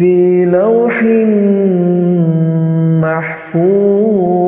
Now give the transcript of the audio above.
في لوح محفوظ.